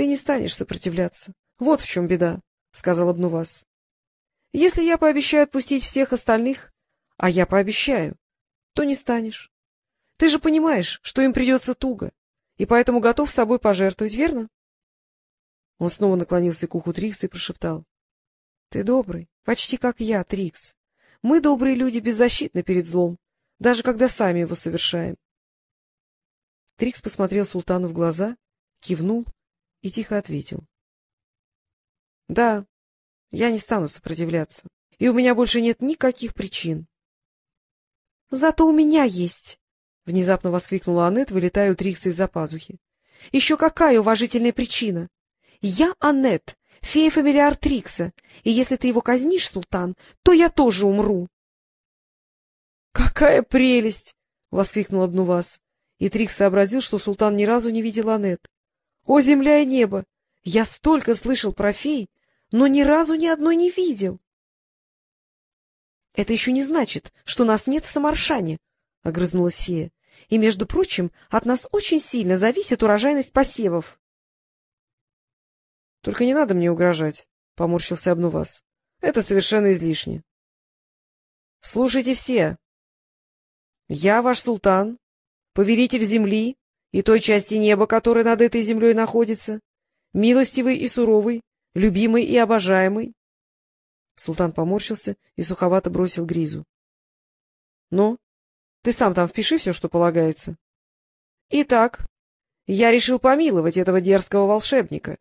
Ты не станешь сопротивляться. Вот в чем беда, — сказал Обнувас. — Если я пообещаю отпустить всех остальных, а я пообещаю, то не станешь. Ты же понимаешь, что им придется туго, и поэтому готов собой пожертвовать, верно? Он снова наклонился к уху Трикса и прошептал. — Ты добрый, почти как я, Трикс. Мы, добрые люди, беззащитны перед злом, даже когда сами его совершаем. Трикс посмотрел султану в глаза, кивнул и тихо ответил. — Да, я не стану сопротивляться, и у меня больше нет никаких причин. — Зато у меня есть! — внезапно воскликнула Аннет, вылетая у Трикса из-за пазухи. — Еще какая уважительная причина! Я Аннет, фея-фамилиар Трикса, и если ты его казнишь, султан, то я тоже умру. — Какая прелесть! — воскликнул Обнувас. И Трикс сообразил, что султан ни разу не видел Анет. О, земля и небо! Я столько слышал про фей, но ни разу ни одной не видел. — Это еще не значит, что нас нет в Самаршане, — огрызнулась фея. — И, между прочим, от нас очень сильно зависит урожайность посевов. — Только не надо мне угрожать, — поморщился Обнувас. — Это совершенно излишне. — Слушайте все. Я ваш султан, повелитель земли и той части неба, которая над этой землей находится, милостивый и суровый, любимый и обожаемый. Султан поморщился и суховато бросил Гризу. — Ну, ты сам там впиши все, что полагается. — Итак, я решил помиловать этого дерзкого волшебника.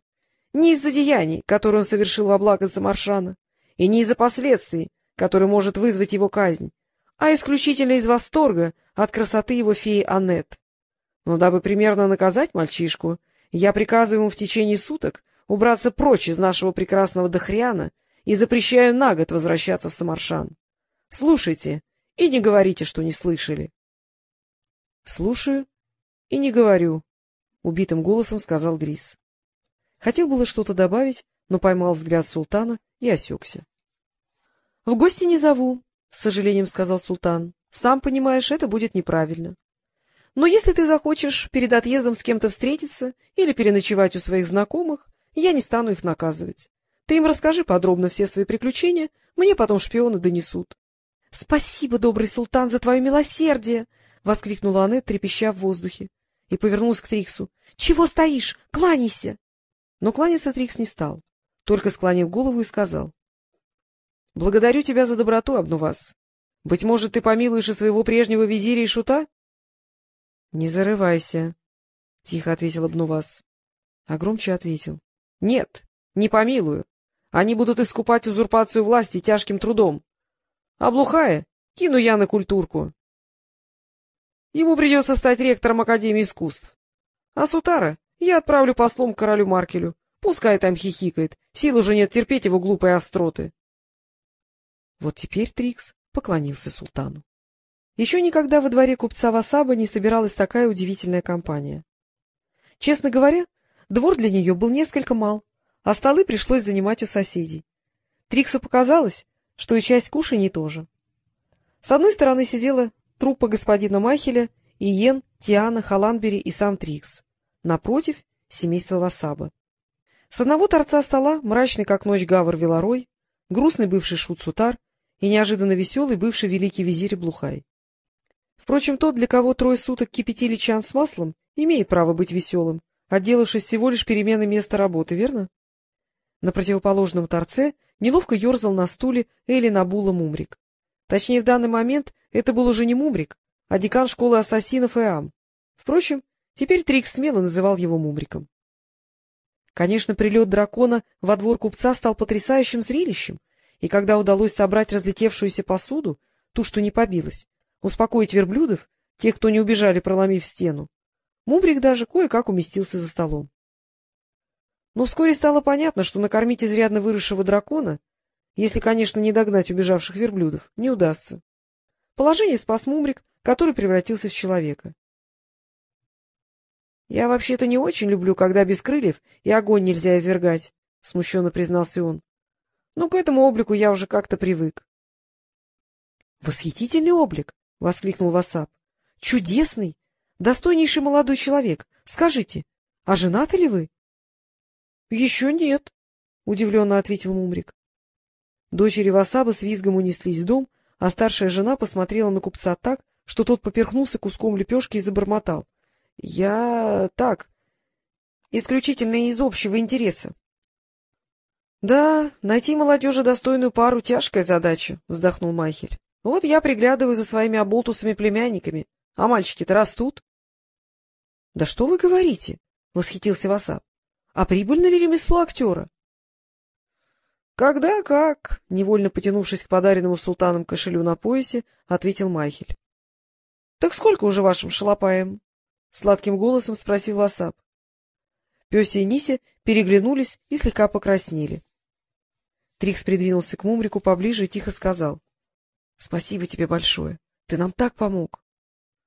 Не из-за деяний, которые он совершил во благо Самаршана, и не из-за последствий, которые может вызвать его казнь, а исключительно из восторга от красоты его феи Аннет. Но дабы примерно наказать мальчишку, я приказываю ему в течение суток убраться прочь из нашего прекрасного Дохриана и запрещаю на год возвращаться в Самаршан. Слушайте и не говорите, что не слышали. — Слушаю и не говорю, — убитым голосом сказал Грис. Хотел было что-то добавить, но поймал взгляд султана и осекся. — В гости не зову, — с сожалением сказал султан. — Сам понимаешь, это будет неправильно. Но если ты захочешь перед отъездом с кем-то встретиться или переночевать у своих знакомых, я не стану их наказывать. Ты им расскажи подробно все свои приключения, мне потом шпионы донесут. — Спасибо, добрый султан, за твое милосердие! — воскликнула Аннет, трепеща в воздухе, и повернулась к Триксу. — Чего стоишь? Кланяйся! Но кланяться Трикс не стал, только склонил голову и сказал. — Благодарю тебя за доброту, Обнувас. Быть может, ты помилуешь и своего прежнего визиря и шута? — Не зарывайся, — тихо ответил Обнувас. А громче ответил. — Нет, не помилую. Они будут искупать узурпацию власти тяжким трудом. А кину я на культурку. Ему придется стать ректором Академии искусств. А Сутара я отправлю послом к королю Маркелю. Пускай там хихикает. Сил уже нет терпеть его глупые остроты. Вот теперь Трикс поклонился султану. Еще никогда во дворе купца Васаба не собиралась такая удивительная компания. Честно говоря, двор для нее был несколько мал, а столы пришлось занимать у соседей. Триксу показалось, что и часть кушаний тоже. С одной стороны сидела труппа господина Махеля, Иен, Тиана, Халанбери и сам Трикс. Напротив — семейство Васаба. С одного торца стола мрачный, как ночь, Гавр Велорой, грустный бывший шут Сутар и неожиданно веселый бывший великий визирь Блухай. Впрочем, тот, для кого трое суток кипятили чан с маслом, имеет право быть веселым, отделавшись всего лишь перемены места работы, верно? На противоположном торце неловко ерзал на стуле Эли Набула Мумрик. Точнее, в данный момент это был уже не Мумрик, а декан школы ассасинов Эам. Впрочем, теперь Трикс смело называл его Мумриком. Конечно, прилет дракона во двор купца стал потрясающим зрелищем, и когда удалось собрать разлетевшуюся посуду, ту, что не побилась, успокоить верблюдов, тех, кто не убежали, проломив стену, Мумрик даже кое-как уместился за столом. Но вскоре стало понятно, что накормить изрядно выросшего дракона, если, конечно, не догнать убежавших верблюдов, не удастся. Положение спас Мумрик, который превратился в человека. — Я вообще-то не очень люблю, когда без крыльев и огонь нельзя извергать, — смущенно признался он. — Но к этому облику я уже как-то привык. — Восхитительный облик! — воскликнул Васап. — Чудесный! Достойнейший молодой человек! Скажите, а женаты ли вы? — Еще нет, — удивленно ответил Мумрик. Дочери Васаба с визгом унеслись в дом, а старшая жена посмотрела на купца так, что тот поперхнулся куском лепешки и забормотал. — Я... так... исключительно из общего интереса. — Да, найти молодежи достойную пару — тяжкая задача, — вздохнул Майхель. — Вот я приглядываю за своими оболтусами-племянниками, а мальчики-то растут. — Да что вы говорите? — восхитился Васап. — А прибыльно ли ремесло актера? «Когда как?» — невольно потянувшись к подаренному султаном кошелю на поясе, ответил Майхель. — Так сколько уже вашим шалопаем? — сладким голосом спросил Васап. Пёся и Ниси переглянулись и слегка покраснели. Трикс придвинулся к Мумрику поближе и тихо сказал. — Спасибо тебе большое. Ты нам так помог.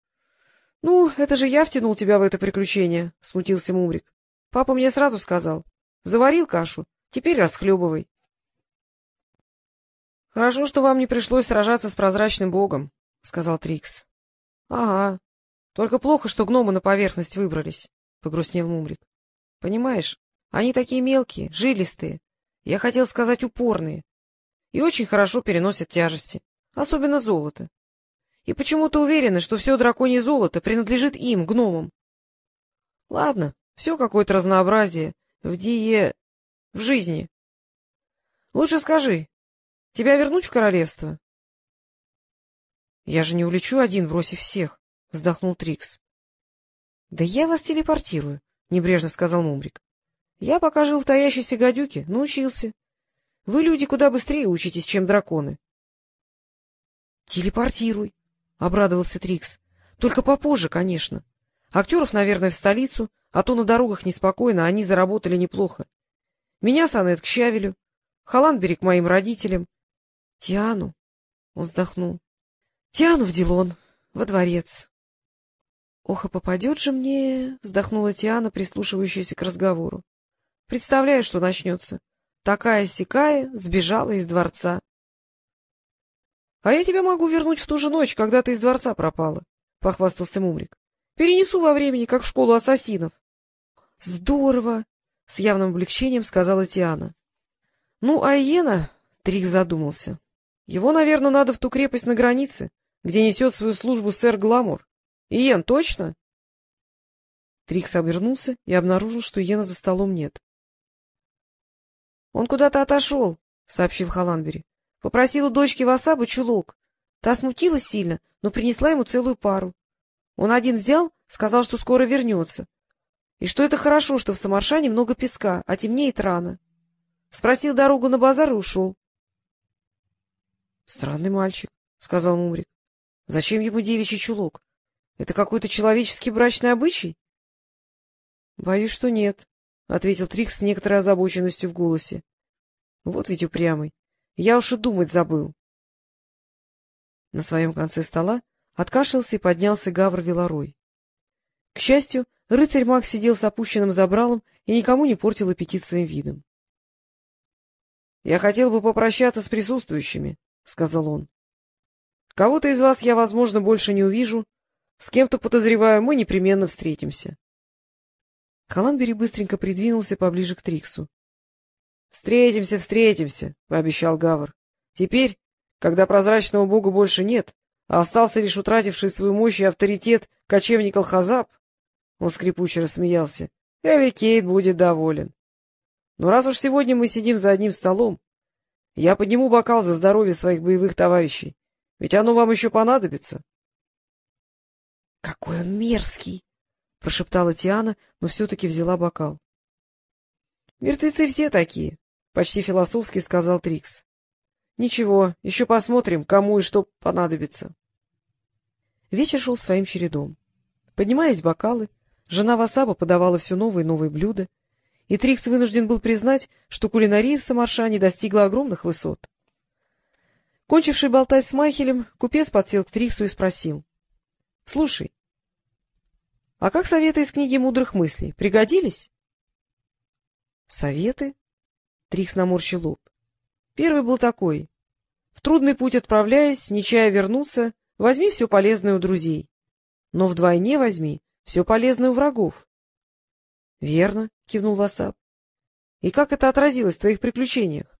— Ну, это же я втянул тебя в это приключение, — смутился Мумрик. — Папа мне сразу сказал. Заварил кашу, теперь расхлебывай. — Хорошо, что вам не пришлось сражаться с прозрачным богом, — сказал Трикс. — Ага. Только плохо, что гномы на поверхность выбрались, — погрустнел Мумрик. — Понимаешь, они такие мелкие, жилистые, я хотел сказать упорные, и очень хорошо переносят тяжести, особенно золото. И почему-то уверены, что все драконье золото принадлежит им, гномам. Ладно, все какое-то разнообразие в дие... в жизни. Лучше скажи, Тебя вернуть в королевство? — Я же не улечу один, бросив всех, — вздохнул Трикс. — Да я вас телепортирую, — небрежно сказал Мумрик. — Я пока жил в таящейся гадюке, научился. Вы, люди, куда быстрее учитесь, чем драконы. — Телепортируй, — обрадовался Трикс. — Только попозже, конечно. Актеров, наверное, в столицу, а то на дорогах неспокойно, они заработали неплохо. Меня, Санет, к Щавелю, Халанбери к моим родителям, — Тиану, — он вздохнул, — Тиану в Дилон, во дворец. — Ох, а попадет же мне, — вздохнула Тиана, прислушивающаяся к разговору. — Представляю, что начнется. Такая-сякая сбежала из дворца. — А я тебя могу вернуть в ту же ночь, когда ты из дворца пропала, — похвастался Мумрик. — Перенесу во времени, как в школу ассасинов. — Здорово! — с явным облегчением сказала Тиана. — Ну, а Иена... — Трик задумался. Его, наверное, надо в ту крепость на границе, где несет свою службу сэр Гламур. Иен, точно? Трикс обернулся и обнаружил, что Иена за столом нет. — Он куда-то отошел, — сообщил Халанбери. — Попросил у дочки Васаба чулок. Та смутилась сильно, но принесла ему целую пару. Он один взял, сказал, что скоро вернется. И что это хорошо, что в Самаршане много песка, а темнеет рано. Спросил дорогу на базар и ушел. — Странный мальчик, — сказал Мумрик. — Зачем ему девичий чулок? Это какой-то человеческий брачный обычай? — Боюсь, что нет, — ответил Трикс с некоторой озабоченностью в голосе. — Вот ведь упрямый. Я уж и думать забыл. На своем конце стола откашлялся и поднялся Гавр Велорой. К счастью, рыцарь Маг сидел с опущенным забралом и никому не портил аппетит своим видом. — Я хотел бы попрощаться с присутствующими, — сказал он. — Кого-то из вас я, возможно, больше не увижу. С кем-то, подозреваю, мы непременно встретимся. Халамбери быстренько придвинулся поближе к Триксу. — Встретимся, встретимся, — пообещал Гавр. — Теперь, когда прозрачного бога больше нет, а остался лишь утративший свою мощь и авторитет кочевник Алхазаб, он скрипуче рассмеялся, — Эви Кейт будет доволен. Но раз уж сегодня мы сидим за одним столом, я подниму бокал за здоровье своих боевых товарищей, ведь оно вам еще понадобится. — Какой он мерзкий! — прошептала Тиана, но все-таки взяла бокал. — Мертвецы все такие, — почти философски сказал Трикс. — Ничего, еще посмотрим, кому и что понадобится. Вечер шел своим чередом. Поднимались бокалы, жена Васаба подавала все новые и новые блюда — и Трикс вынужден был признать, что кулинария в Самаршане достигла огромных высот. Кончивший болтать с Майхелем, купец подсел к Триксу и спросил. — Слушай, а как советы из книги мудрых мыслей? Пригодились? — Советы? — Трикс наморщил лоб. Первый был такой. В трудный путь отправляясь, нечая вернуться, возьми все полезное у друзей. Но вдвойне возьми все полезное у врагов. — Верно, — кивнул Васап. И как это отразилось в твоих приключениях?